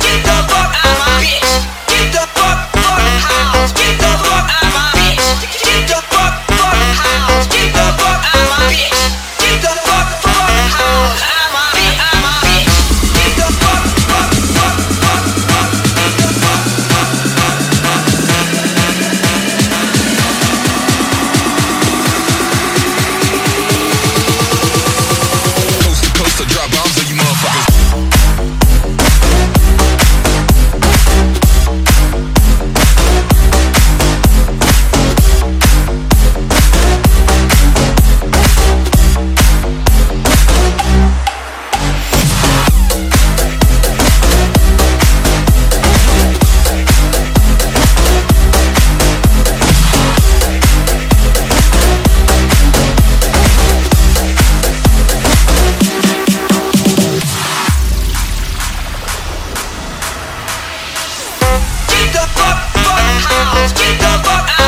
Get the fuck out my bitch. Get the fuck, fuck out. Get Keep the give up.